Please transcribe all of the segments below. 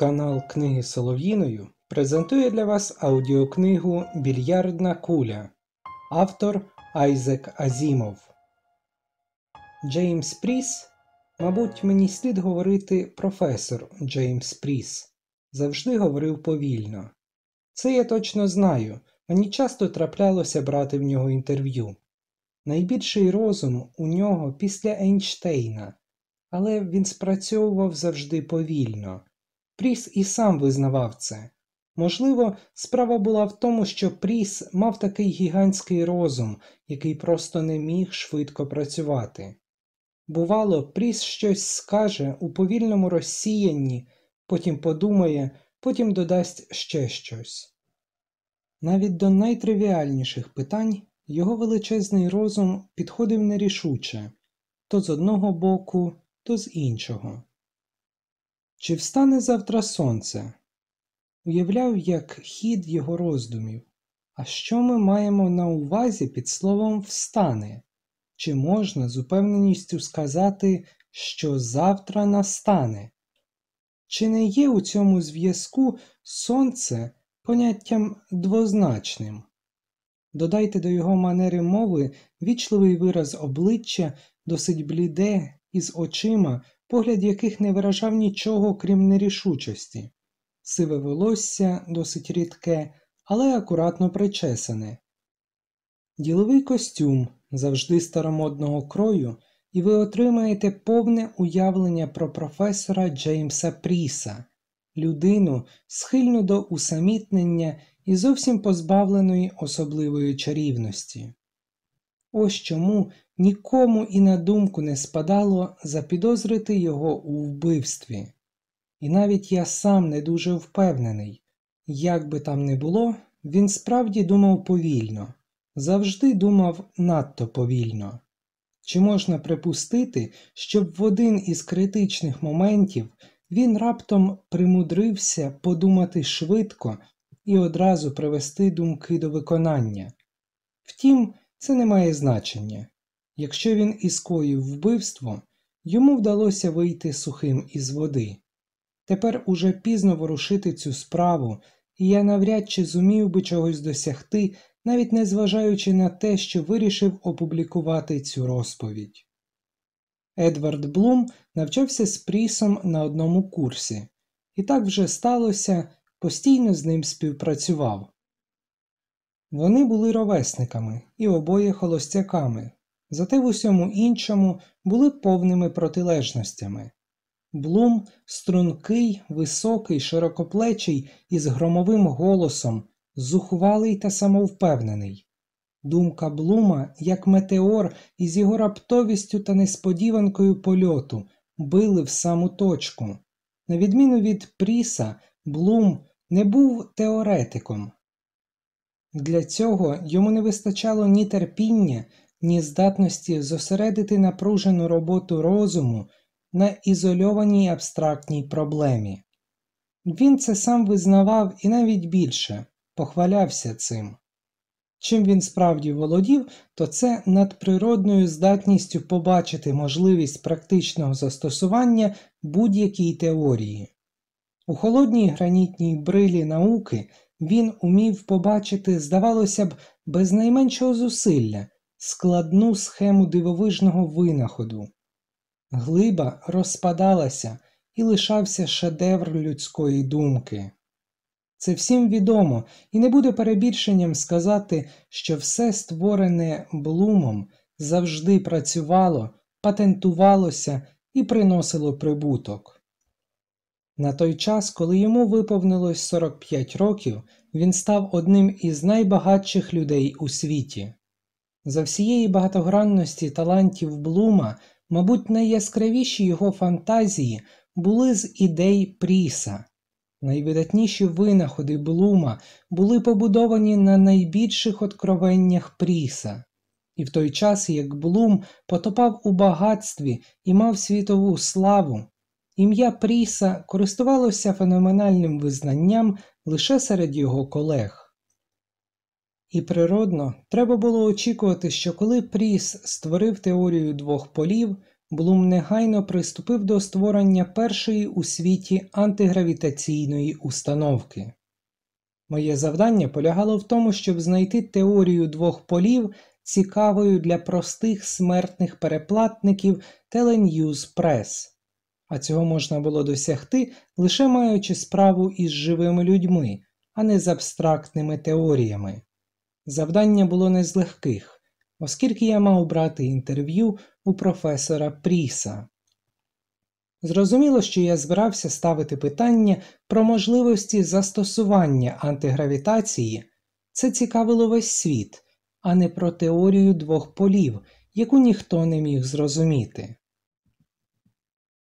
Канал Книги Солов'їною презентує для вас аудіокнигу Більярдна куля. Автор Айзек Азімов. Джеймс Пріс. Мабуть, мені слід говорити професор Джеймс Пріс. Завжди говорив повільно. Це я точно знаю. Мені часто траплялося брати в нього інтерв'ю. Найбільший розум у нього після Ейнштейна, але він спрацьовував завжди повільно. Пріс і сам визнавав це. Можливо, справа була в тому, що Пріс мав такий гігантський розум, який просто не міг швидко працювати. Бувало, Пріс щось скаже у повільному розсіянні, потім подумає, потім додасть ще щось. Навіть до найтривіальніших питань його величезний розум підходив нерішуче то з одного боку, то з іншого. Чи встане завтра сонце? Уявляв, як хід його роздумів. А що ми маємо на увазі під словом встане? Чи можна з упевненістю сказати, що завтра настане? Чи не є у цьому зв'язку сонце поняттям двозначним? Додайте до його манери мови вічливий вираз обличчя, досить бліде, із очима, погляд яких не виражав нічого, крім нерішучості, сиве волосся досить рідке, але акуратно причесане, діловий костюм завжди старомодного крою, і ви отримаєте повне уявлення про професора Джеймса Пріса, людину, схильну до усамітнення і зовсім позбавленої особливої чарівності. Ось чому нікому і на думку не спадало запідозрити його у вбивстві. І навіть я сам не дуже впевнений, як би там не було, він справді думав повільно, завжди думав надто повільно. Чи можна припустити, щоб в один із критичних моментів він раптом примудрився подумати швидко і одразу привести думки до виконання? Втім, це не має значення. Якщо він і скоїв вбивство, йому вдалося вийти сухим із води. Тепер уже пізно ворушити цю справу, і я навряд чи зумів би чогось досягти, навіть не зважаючи на те, що вирішив опублікувати цю розповідь. Едвард Блум навчався з Прісом на одному курсі, і так вже сталося, постійно з ним співпрацював. Вони були ровесниками і обоє холостяками, зате в усьому іншому були повними протилежностями. Блум стрункий, високий, широкоплечий із громовим голосом, зухвалий та самовпевнений. Думка Блума, як метеор, із його раптовістю та несподіванкою польоту, били в саму точку. На відміну від Пріса, Блум не був теоретиком. Для цього йому не вистачало ні терпіння, ні здатності зосередити напружену роботу розуму на ізольованій абстрактній проблемі. Він це сам визнавав і навіть більше похвалявся цим. Чим він справді володів, то це надприродною здатністю побачити можливість практичного застосування будь-якій теорії. У холодній гранітній брилі науки він умів побачити, здавалося б, без найменшого зусилля складну схему дивовижного винаходу. Глиба розпадалася і лишався шедевр людської думки. Це всім відомо, і не буде перебільшенням сказати, що все створене Блумом завжди працювало, патентувалося і приносило прибуток. На той час, коли йому виповнилось 45 років, він став одним із найбагатших людей у світі. За всієї багатогранності талантів Блума, мабуть, найяскравіші його фантазії були з ідей Пріса. Найвидатніші винаходи Блума були побудовані на найбільших откровеннях Пріса. І в той час, як Блум потопав у багатстві і мав світову славу, ім'я Пріса користувалося феноменальним визнанням лише серед його колег. І природно, треба було очікувати, що коли Пріс створив теорію двох полів, Блум негайно приступив до створення першої у світі антигравітаційної установки. Моє завдання полягало в тому, щоб знайти теорію двох полів цікавою для простих смертних переплатників Telenews Press. а цього можна було досягти лише маючи справу із живими людьми, а не з абстрактними теоріями. Завдання було не з легких, оскільки я мав брати інтерв'ю у професора Пріса. Зрозуміло, що я збирався ставити питання про можливості застосування антигравітації, це цікавило весь світ, а не про теорію двох полів, яку ніхто не міг зрозуміти.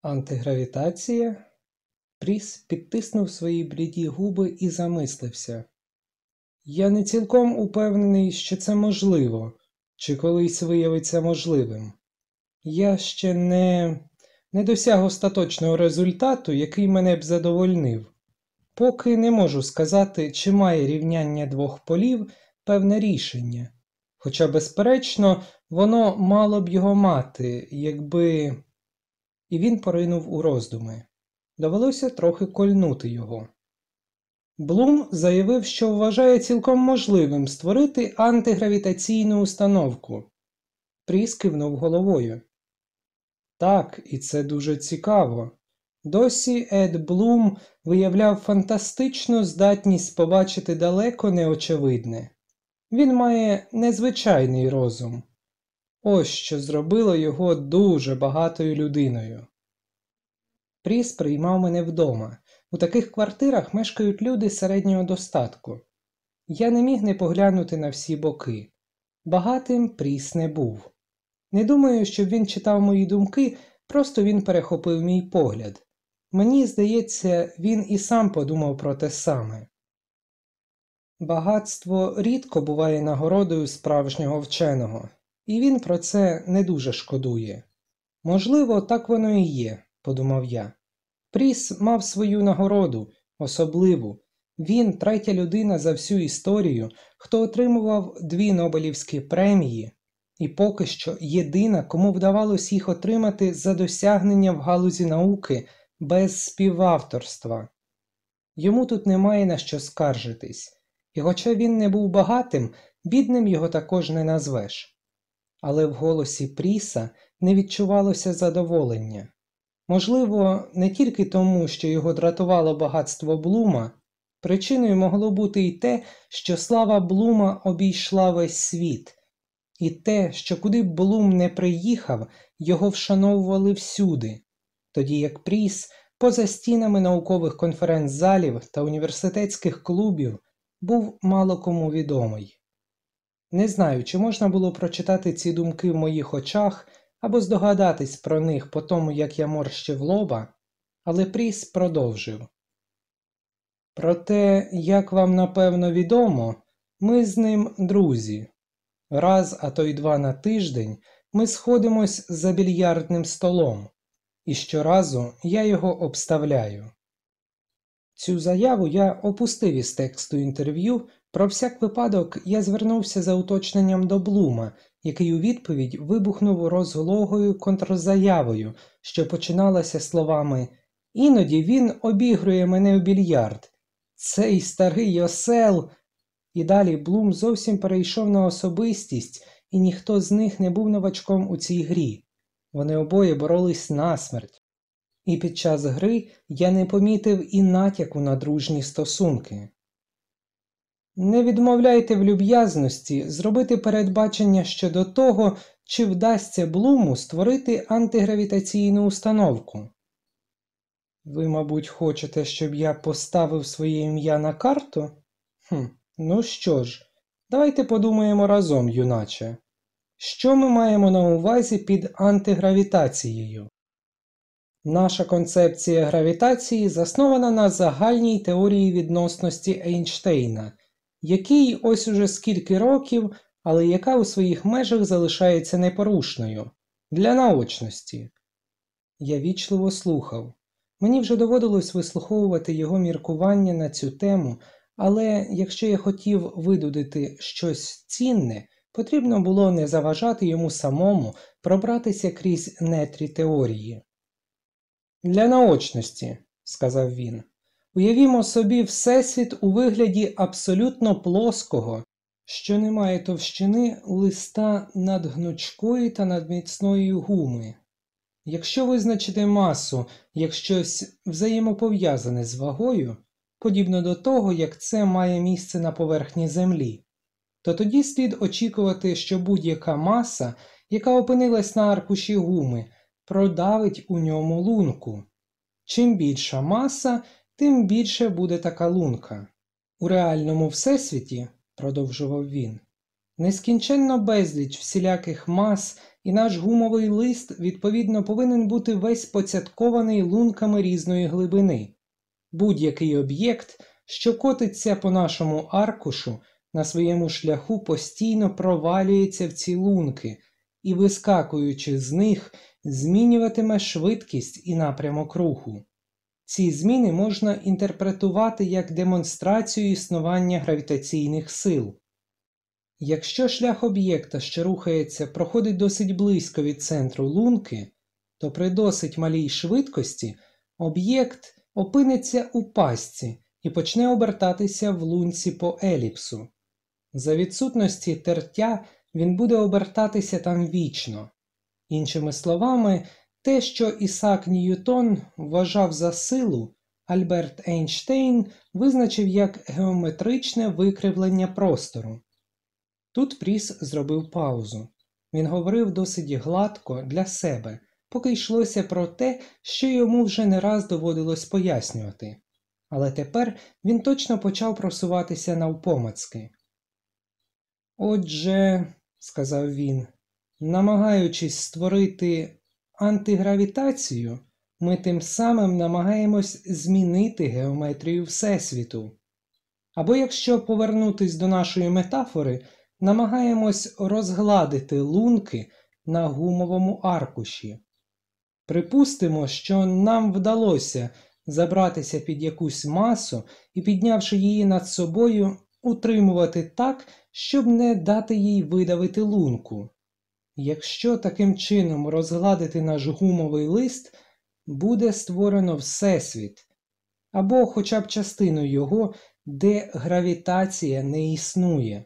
Антигравітація? Пріс підтиснув свої бліді губи і замислився. Я не цілком упевнений, що це можливо, чи колись виявиться можливим. Я ще не не досяг остаточного результату, який мене б задовольнив, поки не можу сказати, чи має рівняння двох полів певне рішення, хоча, безперечно, воно мало б його мати, якби. І він поринув у роздуми. Довелося трохи кольнути його. Блум заявив, що вважає цілком можливим створити антигравітаційну установку. Пріс кивнув головою. Так, і це дуже цікаво. Досі Ед Блум виявляв фантастичну здатність побачити далеко неочевидне. Він має незвичайний розум. Ось що зробило його дуже багатою людиною. Пріс приймав мене вдома. У таких квартирах мешкають люди середнього достатку. Я не міг не поглянути на всі боки. Багатим Пріс не був. Не думаю, щоб він читав мої думки, просто він перехопив мій погляд. Мені здається, він і сам подумав про те саме. Багатство рідко буває нагородою справжнього вченого, і він про це не дуже шкодує. Можливо, так воно і є, подумав я. Пріс мав свою нагороду, особливу. Він третя людина за всю історію, хто отримував дві Нобелівські премії, і поки що єдина, кому вдавалось їх отримати за досягнення в галузі науки без співавторства. Йому тут немає на що скаржитись, і хоча він не був багатим, бідним його також не назвеш. Але в голосі Пріса не відчувалося задоволення. Можливо, не тільки тому, що його дратувало багатство Блума, причиною могло бути і те, що слава Блума обійшла весь світ, і те, що куди б Блум не приїхав, його вшановували всюди, тоді як Пріс поза стінами наукових конференц-залів та університетських клубів був мало кому відомий. Не знаю, чи можна було прочитати ці думки в моїх очах або здогадатись про них по тому, як я морщив лоба, але Пріс продовжив. Проте, як вам напевно відомо, ми з ним друзі. Раз, а то й два на тиждень ми сходимось за більярдним столом, і щоразу я його обставляю. Цю заяву я опустив із тексту інтерв'ю, про всяк випадок я звернувся за уточненням до Блума, який у відповідь вибухнув розлогою контрзаявою, що починалася словами Іноді він обігрує мене у більярд. Цей старий осел. І далі Блум зовсім перейшов на особистість, і ніхто з них не був новачком у цій грі. Вони обоє боролись насмерть. І під час гри я не помітив і натяку на дружні стосунки. Не відмовляйте в люб'язності зробити передбачення щодо того, чи вдасться Блуму створити антигравітаційну установку. Ви, мабуть, хочете, щоб я поставив своє ім'я на карту? Хм, Ну що ж, давайте подумаємо разом, юначе. Що ми маємо на увазі під антигравітацією? Наша концепція гравітації заснована на загальній теорії відносності Ейнштейна який ось уже скільки років, але яка у своїх межах залишається непорушною для наочності. Я вічливо слухав. Мені вже доводилось вислуховувати його міркування на цю тему, але якщо я хотів видудити щось цінне, потрібно було не заважати йому самому пробратися крізь нетрі теорії. Для наочності, сказав він, уявімо собі Всесвіт у вигляді абсолютно плоского, що не має товщини листа надгнучкої та надміцної гуми. Якщо визначити масу як щось взаємопов'язане з вагою, подібно до того, як це має місце на поверхні Землі, то тоді слід очікувати, що будь-яка маса, яка опинилась на аркуші гуми, продавить у ньому лунку. Чим більша маса, тим більше буде така лунка. У реальному всесвіті, продовжував він, нескінченно безліч всіляких мас, і наш гумовий лист, відповідно, повинен бути весь поцяткований лунками різної глибини. Будь-який об'єкт, що котиться по нашому аркушу, на своєму шляху постійно провалюється в ці лунки і, вискакуючи з них, змінюватиме швидкість і напрямок руху. Ці зміни можна інтерпретувати як демонстрацію існування гравітаційних сил. Якщо шлях об'єкта, що рухається, проходить досить близько від центру лунки, то при досить малій швидкості об'єкт опиниться у пастці і почне обертатися в лунці по еліпсу. За відсутності тертя він буде обертатися там вічно. Іншими словами, те, що Ісак Ньютон вважав за силу, Альберт Ейнштейн визначив як геометричне викривлення простору. Тут Пріс зробив паузу. Він говорив досить гладко для себе, поки йшлося про те, що йому вже не раз доводилось пояснювати. Але тепер він точно почав просуватися навпомацки. Отже, сказав він, намагаючись створити антигравітацію, ми тим самим намагаємось змінити геометрію Всесвіту. Або якщо повернутись до нашої метафори, намагаємось розгладити лунки на гумовому аркуші. Припустимо, що нам вдалося забратися під якусь масу і, піднявши її над собою, утримувати так, щоб не дати їй видавити лунку. Якщо таким чином розгладити наш гумовий лист, буде створено Всесвіт, або хоча б частину його, де гравітація не існує.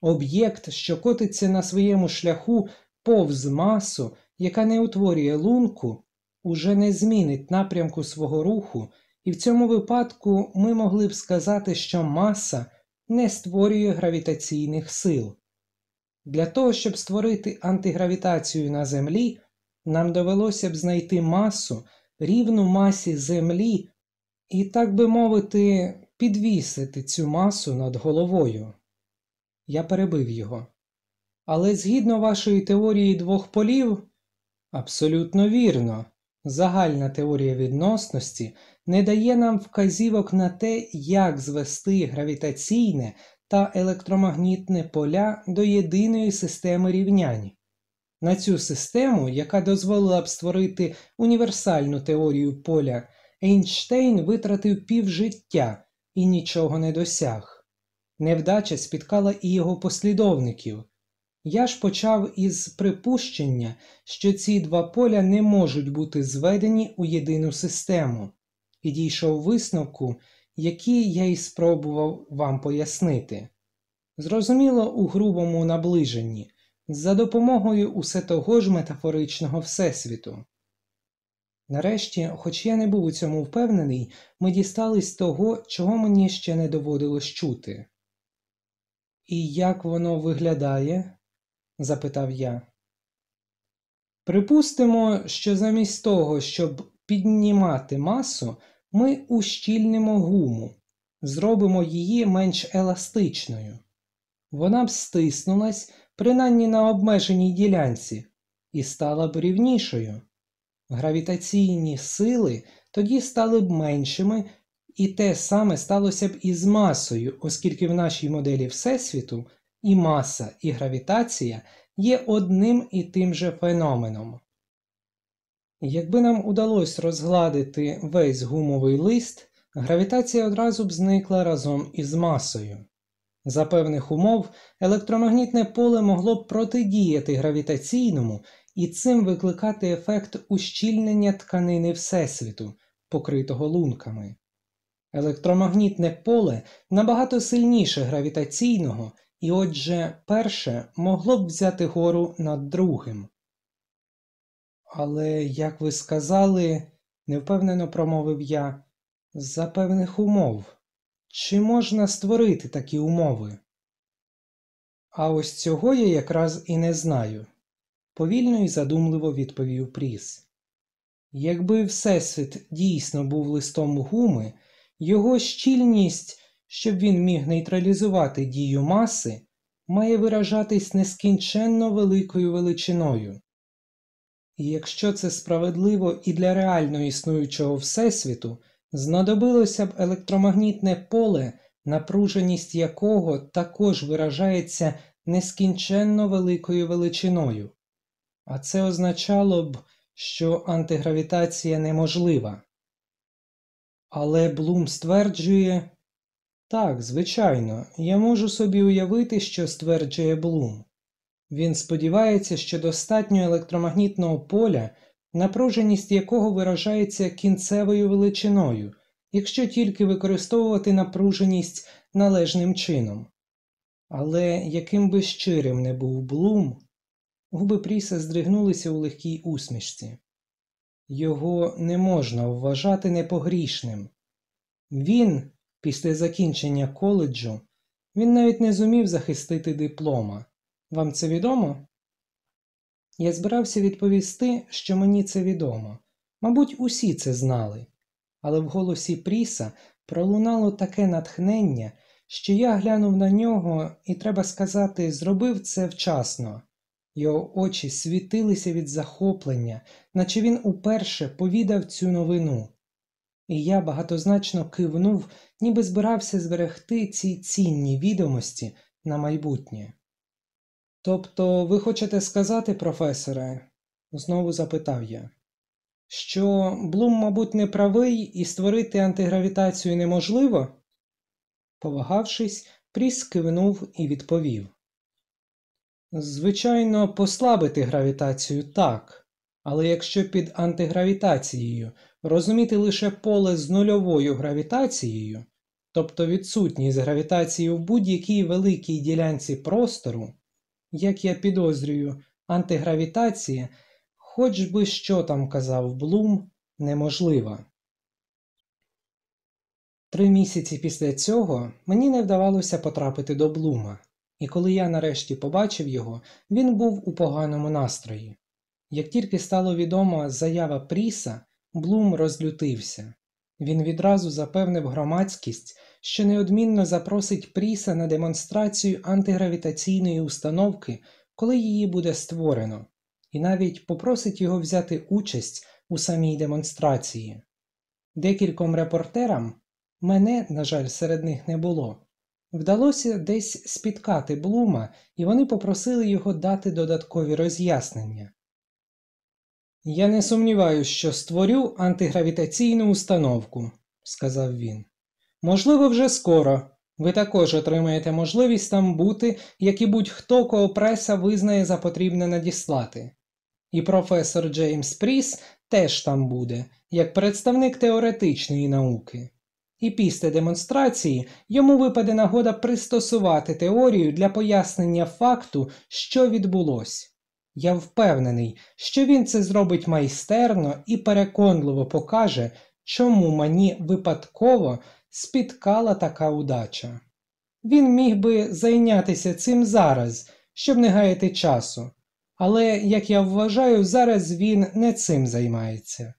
Об'єкт, що котиться на своєму шляху повз масу, яка не утворює лунку, уже не змінить напрямку свого руху, і в цьому випадку ми могли б сказати, що маса не створює гравітаційних сил. Для того, щоб створити антигравітацію на Землі, нам довелося б знайти масу, рівну масі Землі і, так би мовити, підвісити цю масу над головою. Я перебив його. Але згідно вашої теорії двох полів, абсолютно вірно, загальна теорія відносності не дає нам вказівок на те, як звести гравітаційне та електромагнітне поля до єдиної системи рівнянь. На цю систему, яка дозволила б створити універсальну теорію поля, Ейнштейн витратив півжиття і нічого не досяг. Невдача спіткала і його послідовників. Я ж почав із припущення, що ці два поля не можуть бути зведені у єдину систему, і дійшов висновку, який я й спробував вам пояснити. Зрозуміло, у грубому наближенні, за допомогою усе того ж метафоричного Всесвіту. Нарешті, хоч я не був у цьому впевнений, ми дістались того, чого мені ще не доводилось чути. І як воно виглядає? запитав я. Припустимо, що замість того, щоб піднімати масу, ми ущільнимо гуму, зробимо її менш еластичною. Вона б стиснулась принаймні на обмеженій ділянці і стала б рівнішою. Гравітаційні сили тоді стали б меншими, і те саме сталося б і з масою, оскільки в нашій моделі Всесвіту і маса, і гравітація є одним і тим же феноменом. Якби нам удалося розгладити весь гумовий лист, гравітація одразу б зникла разом із масою. За певних умов електромагнітне поле могло б протидіяти гравітаційному і цим викликати ефект ущільнення тканини Всесвіту, покритого лунками. Електромагнітне поле набагато сильніше гравітаційного, і отже, перше могло б взяти гору над другим. Але, як ви сказали, невпевнено промовив я, за певних умов. Чи можна створити такі умови? А ось цього я якраз і не знаю, повільно і задумливо відповів Пріс. Якби Всесвіт дійсно був листом гуми, його щільність, щоб він міг нейтралізувати дію маси, має виражатись нескінченно великою величиною. І якщо це справедливо і для реально існуючого Всесвіту, знадобилося б електромагнітне поле, напруженість якого також виражається нескінченно великою величиною, а це означало б, що антигравітація неможлива. Але Блум стверджує так, звичайно, я можу собі уявити, що стверджує Блум. Він сподівається, що достатньо електромагнітного поля, напруженість якого виражається кінцевою величиною, якщо тільки використовувати напруженість належним чином. Але яким би щирим не був Блум, губи Пріса здригнулися у легкій усмішці. Його не можна вважати непогрішним. Він, після закінчення коледжу, він навіть не зумів захистити диплома. Вам це відомо? Я збирався відповісти, що мені це відомо. Мабуть, усі це знали, але в голосі Пріса пролунало таке натхнення, що я глянув на нього і, треба сказати, зробив це вчасно. Його очі світилися від захоплення, наче він уперше повідав цю новину. І я багатозначно кивнув, ніби збирався зберегти ці цінні відомості на майбутнє. Тобто, ви хочете сказати, професоре, знову запитав я, що Блум, мабуть, не правий і створити антигравітацію неможливо? Повагавшись, Пріс кивнув і відповів. Звичайно, послабити гравітацію так, але якщо під антигравітацією розуміти лише поле з нульовою гравітацією, тобто відсутність гравітації в будь-якій великій ділянці простору, як я підозрюю, антигравітація, хоч би що там казав Блум, неможлива. Три місяці після цього мені не вдавалося потрапити до Блума, і коли я нарешті побачив його, він був у поганому настрої. Як тільки стало відомо заява Пріса, Блум розлютився. Він відразу запевнив громадськість, що неодмінно запросить Пріса на демонстрацію антигравітаційної установки, коли її буде створено, і навіть попросить його взяти участь у самій демонстрації. Декільком репортерам мене, на жаль, серед них не було. Вдалося десь спіткати Блума, і вони попросили його дати додаткові роз'яснення. Я не сумніваюся, що створю антигравітаційну установку, сказав він. Можливо, вже скоро. Ви також отримаєте можливість там бути, як і будь-хто, кого преса визнає за потрібне надіслати. І професор Джеймс Пріс теж там буде, як представник теоретичної науки. І після демонстрації йому випаде нагода пристосувати теорію для пояснення факту, що відбулося. Я впевнений, що він це зробить майстерно і переконливо покаже, чому мені випадково спіткала така удача. Він міг би зайнятися цим зараз, щоб не гаяти часу, але, як я вважаю, зараз він не цим займається.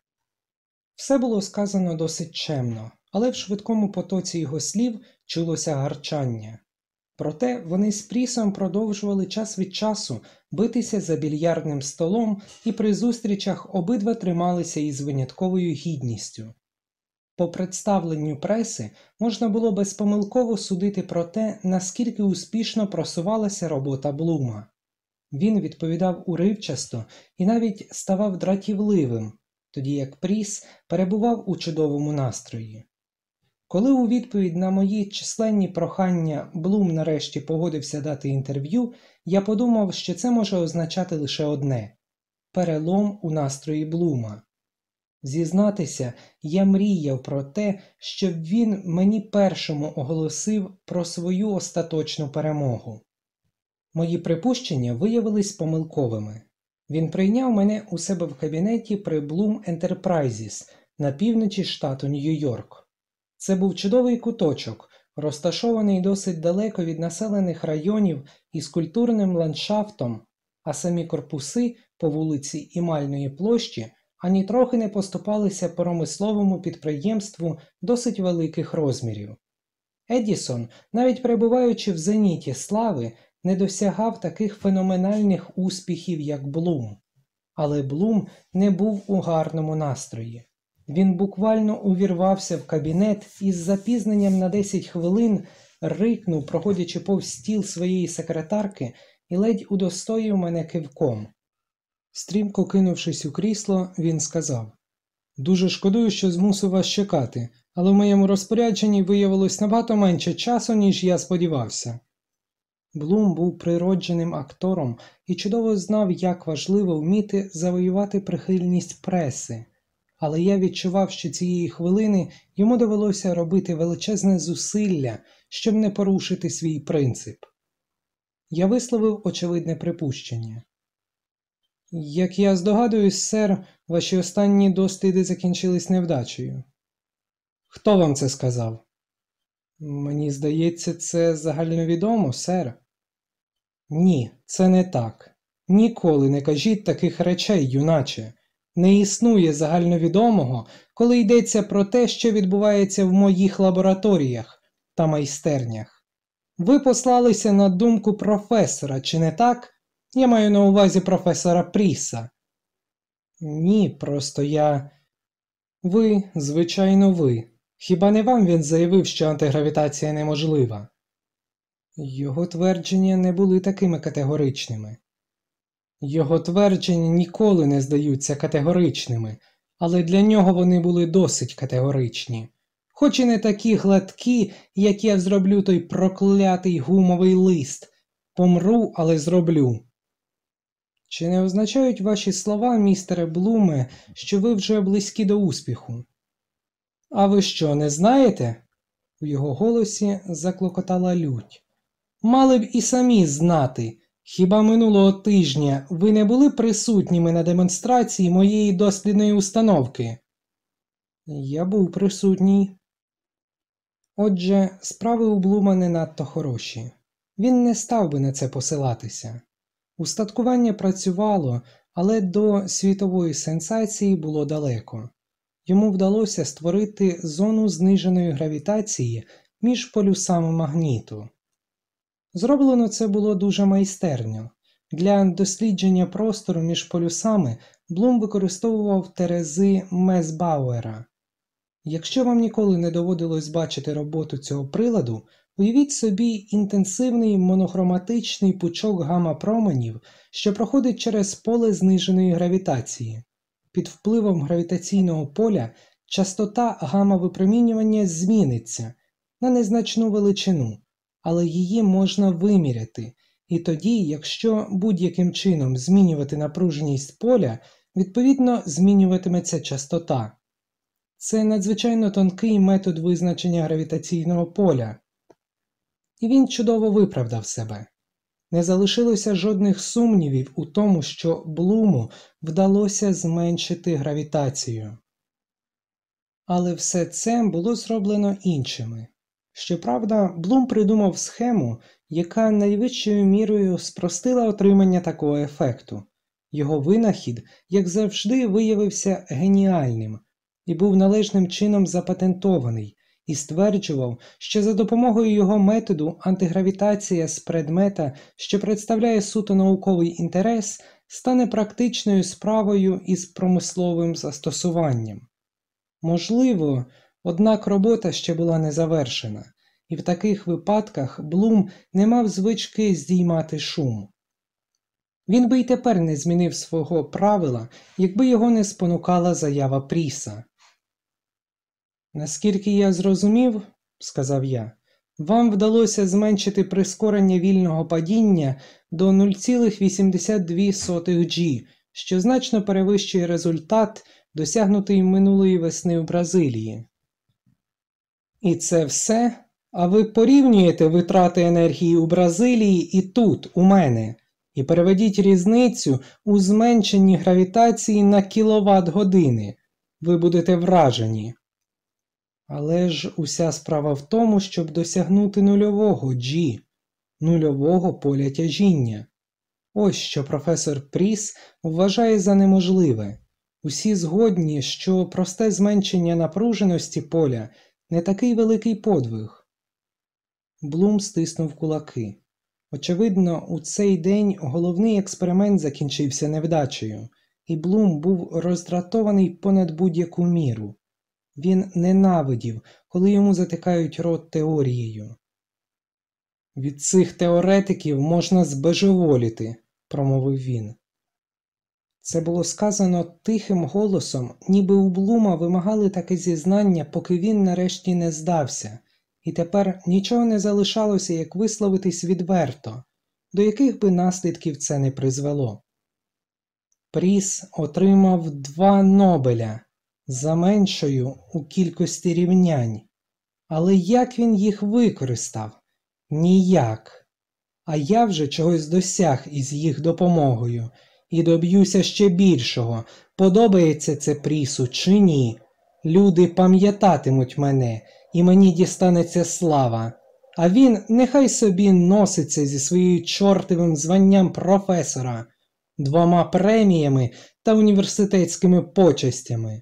Все було сказано досить чемно, але в швидкому потоці його слів чулося гарчання. Проте вони з Прісом продовжували час від часу битися за більярдним столом і при зустрічах обидва трималися із винятковою гідністю. По представленню преси можна було безпомилково судити про те, наскільки успішно просувалася робота Блума. Він відповідав уривчасто і навіть ставав дратівливим, тоді як Пріс перебував у чудовому настрої. Коли у відповідь на мої численні прохання Блум нарешті погодився дати інтерв'ю, я подумав, що це може означати лише одне перелом у настрої Блума. Зізнатися, я мріяв про те, щоб він мені першому оголосив про свою остаточну перемогу. Мої припущення виявились помилковими. Він прийняв мене у себе в кабінеті при Bloom Enterprises на півночі штату Нью-Йорк. Це був чудовий куточок, розташований досить далеко від населених районів із культурним ландшафтом, а самі корпуси по вулиці Імальної площі ані трохи не поступалися промисловому підприємству досить великих розмірів. Едісон, навіть перебуваючи в зеніті слави, не досягав таких феноменальних успіхів, як Блум. Але Блум не був у гарному настрої. Він буквально увірвався в кабінет і з запізненням на 10 хвилин рикнув, проходячи повз стіл своєї секретарки, і ледь удостоїв мене кивком. Стрімко кинувшись у крісло, він сказав Дуже шкодую, що змусив вас чекати, але в моєму розпорядженні виявилось набагато менше часу, ніж я сподівався. Блум був природженим актором і чудово знав, як важливо вміти завоювати прихильність преси, але я відчував, що цієї хвилини йому довелося робити величезне зусилля, щоб не порушити свій принцип. Я висловив очевидне припущення. Як я здогадуюсь, сер, ваші останні досліди закінчились невдачею. Хто вам це сказав? Мені здається, це загальновідомо, сер. Ні, це не так. Ніколи не кажіть таких речей, юначе. Не існує загальновідомого, коли йдеться про те, що відбувається в моїх лабораторіях та майстернях. Ви послалися на думку професора, чи не так? Я маю на увазі професора Пріса. Ні, просто я. Ви, звичайно, ви. Хіба не вам він заявив, що антигравітація неможлива? Його твердження не були такими категоричними. Його твердження ніколи не здаються категоричними, але для нього вони були досить категоричні, хоч і не такі гладкі, як я зроблю той проклятий гумовий лист. Помру, але зроблю. Чи не означають ваші слова, містере Блуме, що ви вже близькі до успіху? А ви що, не знаєте? У його голосі заклокотала лють. Мали б і самі знати. Хіба минулого тижня ви не були присутніми на демонстрації моєї дослідної установки? Я був присутній. Отже, справи у Блума не надто хороші. Він не став би на це посилатися. Устаткування працювало, але до світової сенсації було далеко. Йому вдалося створити зону зниженої гравітації між полюсами магніту. Зроблено це було дуже майстерньо. Для дослідження простору між полюсами Блум використовував терези Мезбауера. Якщо вам ніколи не доводилось бачити роботу цього приладу, уявіть собі інтенсивний монохроматичний пучок гамма-променів, що проходить через поле зниженої гравітації. Під впливом гравітаційного поля частота гамма-випромінювання зміниться на незначну величину але її можна виміряти, і тоді, якщо будь-яким чином змінювати напруженість поля, відповідно змінюватиметься частота. Це надзвичайно тонкий метод визначення гравітаційного поля, і він чудово виправдав себе. Не залишилося жодних сумнівів у тому, що Блуму вдалося зменшити гравітацію. Але все це було зроблено іншими. Щоправда, Блум придумав схему, яка найвищою мірою спростила отримання такого ефекту. Його винахід, як завжди, виявився геніальним і був належним чином запатентований, і стверджував, що за допомогою його методу антигравітація з предмета, що представляє суто науковий інтерес, стане практичною справою із промисловим застосуванням. Можливо, Однак робота ще була не завершена, і в таких випадках Блум не мав звички здіймати шум. Він би й тепер не змінив свого правила, якби його не спонукала заява Пріса. Наскільки я зрозумів, сказав я, вам вдалося зменшити прискорення вільного падіння до 0,82 G що значно перевищує результат, досягнутий минулої весни в Бразилії. І це все? А ви порівнюєте витрати енергії у Бразилії і тут, у мене, і переведіть різницю у зменшенні гравітації на кіловат години. Ви будете вражені. Але ж уся справа в тому, щоб досягнути нульового G, нульового поля тяжіння. Ось що професор Пріс вважає за неможливе. Усі згодні, що просте зменшення напруженості поля не такий великий подвиг. Блум стиснув кулаки. Очевидно, у цей день головний експеримент закінчився невдачею, і Блум був роздратований понад будь-яку міру. Він ненавидів, коли йому затикають рот теорією. Від цих теоретиків можна збожеволіти, промовив він. Це було сказано тихим голосом, ніби у Блума вимагали таке зізнання, поки він нарешті не здався, і тепер нічого не залишалося, як висловитись відверто, до яких би наслідків це не призвело. Пріс отримав два Нобеля за меншою у кількості рівнянь, але як він їх використав? Ніяк. А я вже чогось досяг із їх допомогою і доб'юся ще більшого, подобається це прісу чи ні. Люди пам'ятатимуть мене, і мені дістанеться слава, а він нехай собі носиться зі своєю чортовим званням професора, двома преміями та університетськими почестями.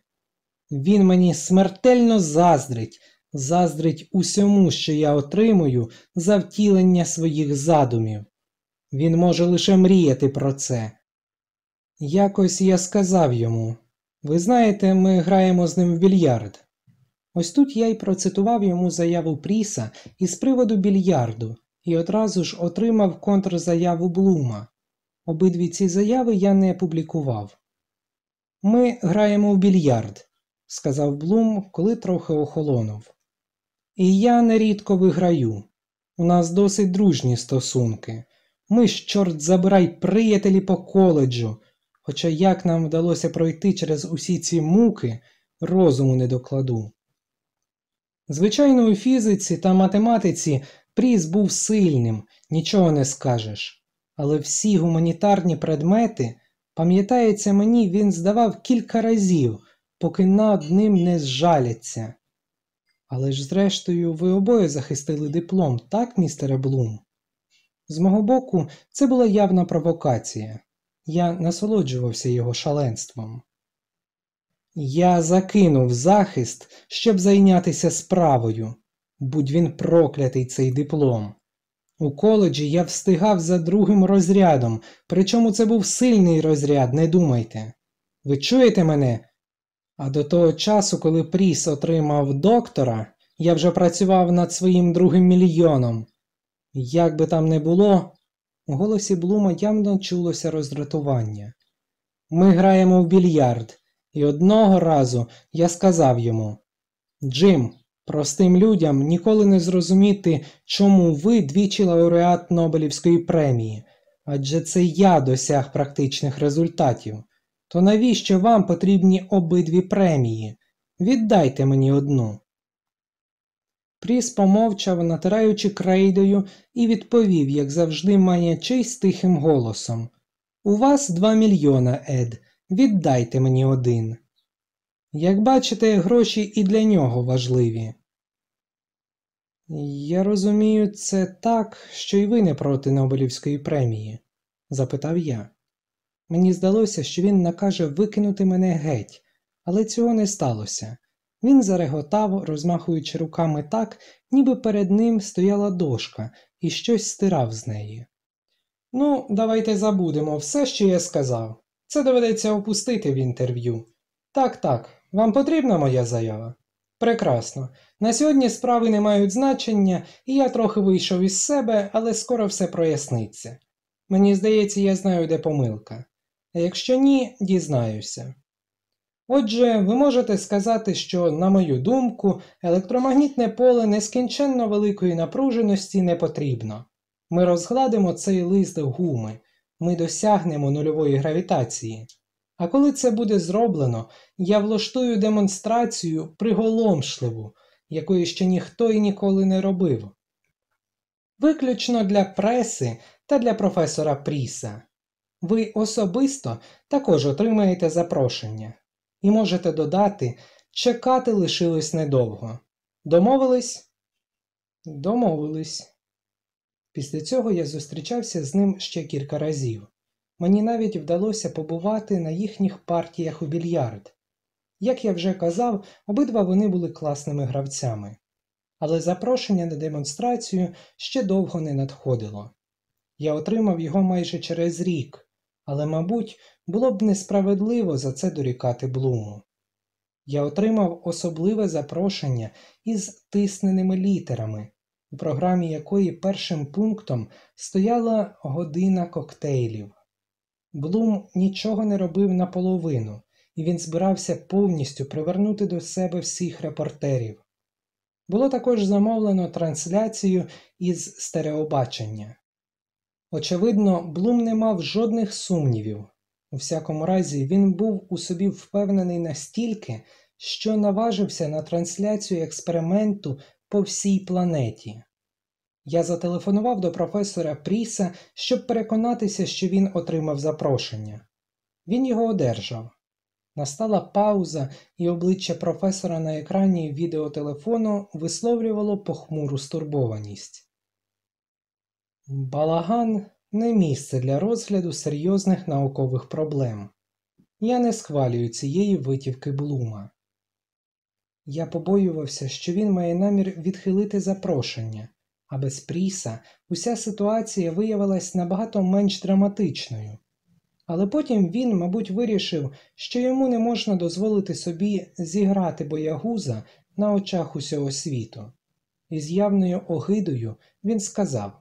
Він мені смертельно заздрить, заздрить усьому, що я отримую за втілення своїх задумів. Він може лише мріяти про це. Якось я сказав йому ви знаєте, ми граємо з ним в більярд. Ось тут я й процитував йому заяву Пріса із приводу більярду і одразу ж отримав контрзаяву Блума. Обидві ці заяви я не публікував. Ми граємо в більярд, сказав Блум, коли трохи охолонув. І я нерідко виграю. У нас досить дружні стосунки. Ми ж, чорт забирай, приятелі по коледжу. Хоча як нам вдалося пройти через усі ці муки, розуму не докладу. Звичайно, у фізиці та математиці Пріс був сильним, нічого не скажеш. Але всі гуманітарні предмети, пам'ятається мені, він здавав кілька разів, поки над ним не зжаляться. Але ж, зрештою, ви обоє захистили диплом, так, містере Блум? З мого боку, це була явна провокація. Я насолоджувався його шаленством. Я закинув захист, щоб зайнятися справою, будь він проклятий цей диплом. У коледжі я встигав за другим розрядом, причому це був сильний розряд, не думайте. Ви чуєте мене? А до того часу, коли Пріс отримав доктора, я вже працював над своїм другим мільйоном. Як би там не було, у голосі Блума явно чулося роздратування. Ми граємо в більярд, і одного разу я сказав йому Джим, простим людям ніколи не зрозуміти, чому ви двічі лауреат Нобелівської премії, адже це я досяг практичних результатів. То навіщо вам потрібні обидві премії? Віддайте мені одну. Пріс помовчав, натираючи крейдою, і відповів, як завжди, маячись тихим голосом У вас два мільйона, Ед, віддайте мені один. Як бачите, гроші і для нього важливі. Я розумію, це так, що й ви не проти Нобелівської премії? запитав я. Мені здалося, що він накаже викинути мене геть, але цього не сталося. Він зареготав, розмахуючи руками так, ніби перед ним стояла дошка і щось стирав з неї. Ну, давайте забудемо все, що я сказав. Це доведеться опустити в інтерв'ю. Так, так, вам потрібна моя заява? Прекрасно. На сьогодні справи не мають значення, і я трохи вийшов із себе, але скоро все проясниться. Мені здається, я знаю, де помилка. А якщо ні, дізнаюся. Отже, ви можете сказати, що, на мою думку, електромагнітне поле нескінченно великої напруженості не потрібно. Ми розгладимо цей лист гуми, ми досягнемо нульової гравітації. А коли це буде зроблено, я влаштую демонстрацію приголомшливу, якої ще ніхто і ніколи не робив. Виключно для преси та для професора Пріса. Ви особисто також отримаєте запрошення і можете додати, чекати лишилось недовго. Домовились? Домовились. Після цього я зустрічався з ним ще кілька разів. Мені навіть вдалося побувати на їхніх партіях у більярд. Як я вже казав, обидва вони були класними гравцями, але запрошення на демонстрацію ще довго не надходило. Я отримав його майже через рік, але, мабуть, було б несправедливо за це дорікати Блуму. Я отримав особливе запрошення із тисненими літерами, у програмі якої першим пунктом стояла година коктейлів. Блум нічого не робив наполовину, і він збирався повністю привернути до себе всіх репортерів. Було також замовлено трансляцію із стереобачення. Очевидно, Блум не мав жодних сумнівів. У всякому разі, він був у собі впевнений настільки, що наважився на трансляцію експерименту по всій планеті. Я зателефонував до професора Пріса, щоб переконатися, що він отримав запрошення. Він його одержав. Настала пауза, і обличчя професора на екрані відеотелефону висловлювало похмуру стурбованість. Балаган не місце для розгляду серйозних наукових проблем. Я не схвалюю цієї витівки Блума. Я побоювався, що він має намір відхилити запрошення, а без Пріса уся ситуація виявилась набагато менш драматичною. Але потім він, мабуть, вирішив, що йому не можна дозволити собі зіграти боягуза на очах усього світу, і з явною огидою він сказав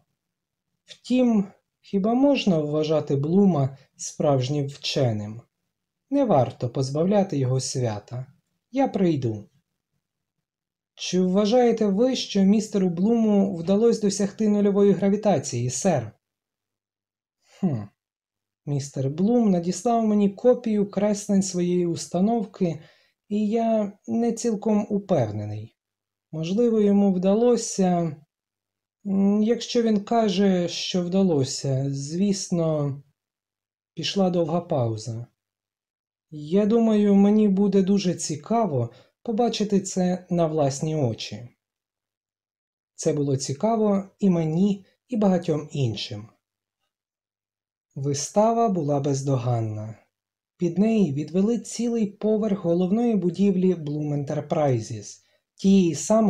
Втім, хіба можна вважати Блума справжнім вченим? Не варто позбавляти його свята. Я прийду. Чи вважаєте ви, що містеру Блуму вдалося досягти нульової гравітації, сер? Хм. Містер Блум надіслав мені копію креслень своєї установки, і я не цілком упевнений. Можливо, йому вдалося. Якщо він каже, що вдалося, звісно, пішла довга пауза. Я думаю, мені буде дуже цікаво побачити це на власні очі. Це було цікаво і мені, і багатьом іншим. Вистава була бездоганна. Під неї відвели цілий поверх головної будівлі Bloom Enterprises, тієї самої,